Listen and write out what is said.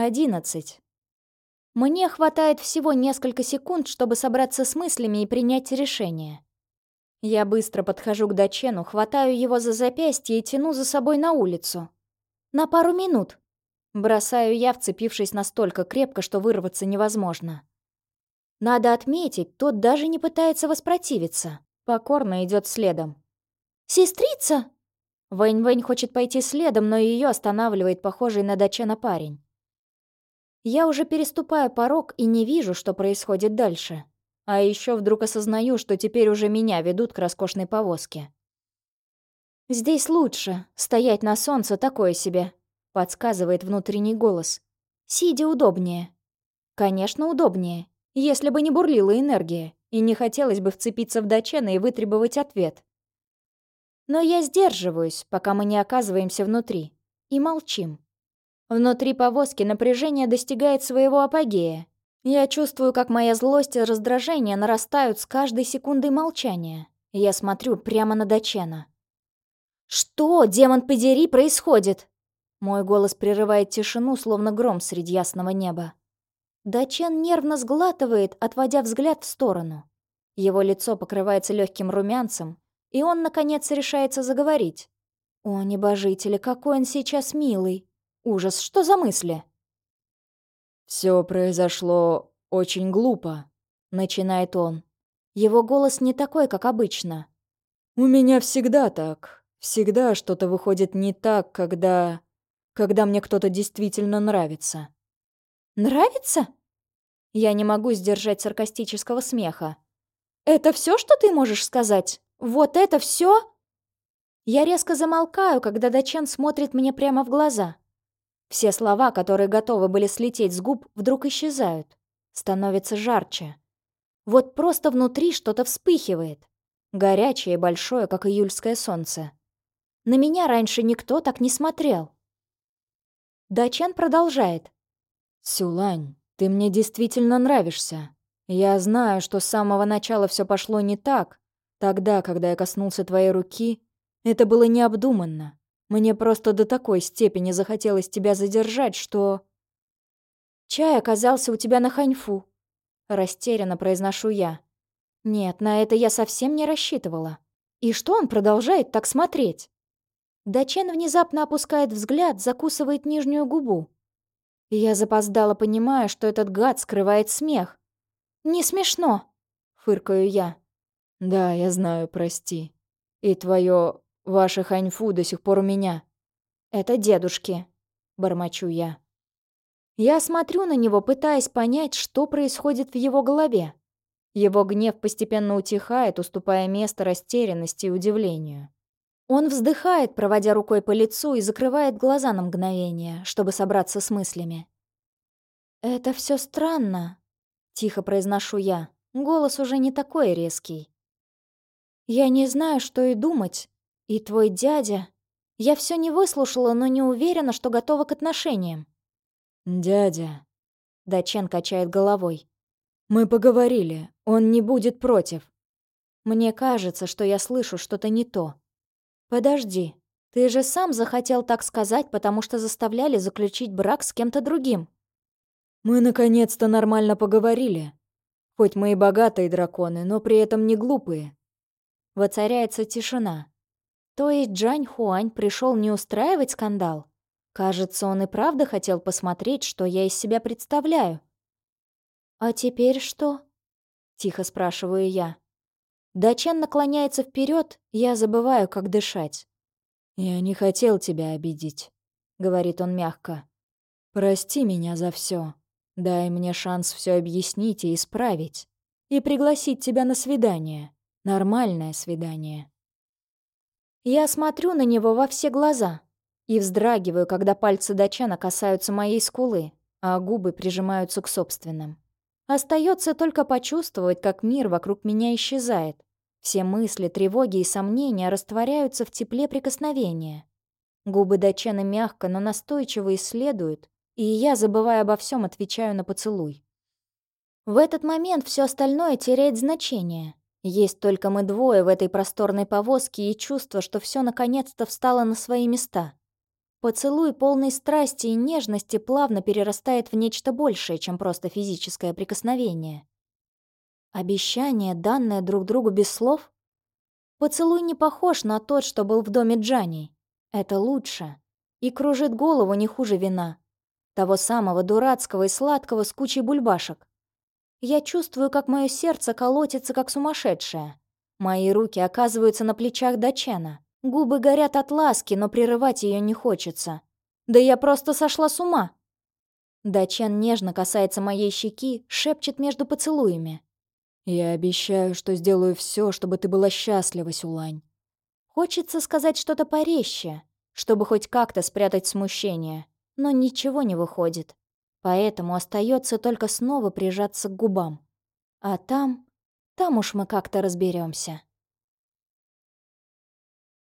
Одиннадцать. Мне хватает всего несколько секунд, чтобы собраться с мыслями и принять решение. Я быстро подхожу к Дачену, хватаю его за запястье и тяну за собой на улицу. На пару минут. Бросаю я, вцепившись настолько крепко, что вырваться невозможно. Надо отметить, тот даже не пытается воспротивиться. Покорно идет следом. «Сестрица!» Вэнь-Вэнь хочет пойти следом, но ее останавливает похожий на Дачена парень. Я уже переступаю порог и не вижу, что происходит дальше. А еще вдруг осознаю, что теперь уже меня ведут к роскошной повозке. «Здесь лучше. Стоять на солнце такое себе», — подсказывает внутренний голос. «Сидя удобнее». «Конечно, удобнее, если бы не бурлила энергия, и не хотелось бы вцепиться в Дачена и вытребовать ответ. Но я сдерживаюсь, пока мы не оказываемся внутри, и молчим. Внутри повозки напряжение достигает своего апогея. Я чувствую, как моя злость и раздражение нарастают с каждой секундой молчания. Я смотрю прямо на Дачена. «Что, демон подери, происходит?» Мой голос прерывает тишину, словно гром среди ясного неба. Дачен нервно сглатывает, отводя взгляд в сторону. Его лицо покрывается легким румянцем, и он, наконец, решается заговорить. «О, небожители, какой он сейчас милый! Ужас, что за мысли? Все произошло очень глупо, начинает он. Его голос не такой, как обычно. У меня всегда так. Всегда что-то выходит не так, когда... Когда мне кто-то действительно нравится. Нравится? Я не могу сдержать саркастического смеха. Это все, что ты можешь сказать? Вот это все? Я резко замолкаю, когда Дачен смотрит мне прямо в глаза. Все слова, которые готовы были слететь с губ, вдруг исчезают. Становится жарче. Вот просто внутри что-то вспыхивает. Горячее и большое, как июльское солнце. На меня раньше никто так не смотрел. Дачен продолжает. «Сюлань, ты мне действительно нравишься. Я знаю, что с самого начала все пошло не так. Тогда, когда я коснулся твоей руки, это было необдуманно. Мне просто до такой степени захотелось тебя задержать, что... Чай оказался у тебя на ханьфу. Растерянно произношу я. Нет, на это я совсем не рассчитывала. И что он продолжает так смотреть? Дачен внезапно опускает взгляд, закусывает нижнюю губу. я запоздала, понимая, что этот гад скрывает смех. «Не смешно!» — фыркаю я. «Да, я знаю, прости. И твое Ваши ханьфу до сих пор у меня». «Это дедушки», — бормочу я. Я смотрю на него, пытаясь понять, что происходит в его голове. Его гнев постепенно утихает, уступая место растерянности и удивлению. Он вздыхает, проводя рукой по лицу, и закрывает глаза на мгновение, чтобы собраться с мыслями. «Это все странно», — тихо произношу я. Голос уже не такой резкий. «Я не знаю, что и думать. «И твой дядя...» Я все не выслушала, но не уверена, что готова к отношениям. «Дядя...» Дачен качает головой. «Мы поговорили. Он не будет против». Мне кажется, что я слышу что-то не то. «Подожди. Ты же сам захотел так сказать, потому что заставляли заключить брак с кем-то другим». «Мы наконец-то нормально поговорили. Хоть мы и богатые драконы, но при этом не глупые». Воцаряется тишина. То есть Джань Хуань пришел не устраивать скандал? Кажется, он и правда хотел посмотреть, что я из себя представляю. «А теперь что?» — тихо спрашиваю я. Дачен наклоняется вперед, я забываю, как дышать. «Я не хотел тебя обидеть», — говорит он мягко. «Прости меня за все. Дай мне шанс все объяснить и исправить. И пригласить тебя на свидание. Нормальное свидание». Я смотрю на него во все глаза и вздрагиваю, когда пальцы Дачана касаются моей скулы, а губы прижимаются к собственным. Остается только почувствовать, как мир вокруг меня исчезает. Все мысли, тревоги и сомнения растворяются в тепле прикосновения. Губы Дачена мягко, но настойчиво исследуют, и я, забывая обо всем, отвечаю на поцелуй. В этот момент все остальное теряет значение. Есть только мы двое в этой просторной повозке и чувство, что все наконец-то встало на свои места. Поцелуй полной страсти и нежности плавно перерастает в нечто большее, чем просто физическое прикосновение. Обещание, данное друг другу без слов? Поцелуй не похож на тот, что был в доме Джани. Это лучше. И кружит голову не хуже вина. Того самого дурацкого и сладкого с кучей бульбашек. Я чувствую, как мое сердце колотится, как сумасшедшее. Мои руки оказываются на плечах Дачена. Губы горят от ласки, но прерывать ее не хочется. Да я просто сошла с ума. Дачен нежно касается моей щеки, шепчет между поцелуями. «Я обещаю, что сделаю все, чтобы ты была счастлива, Сюлань». Хочется сказать что-то порезче, чтобы хоть как-то спрятать смущение, но ничего не выходит. Поэтому остается только снова прижаться к губам. А там... там уж мы как-то разберемся.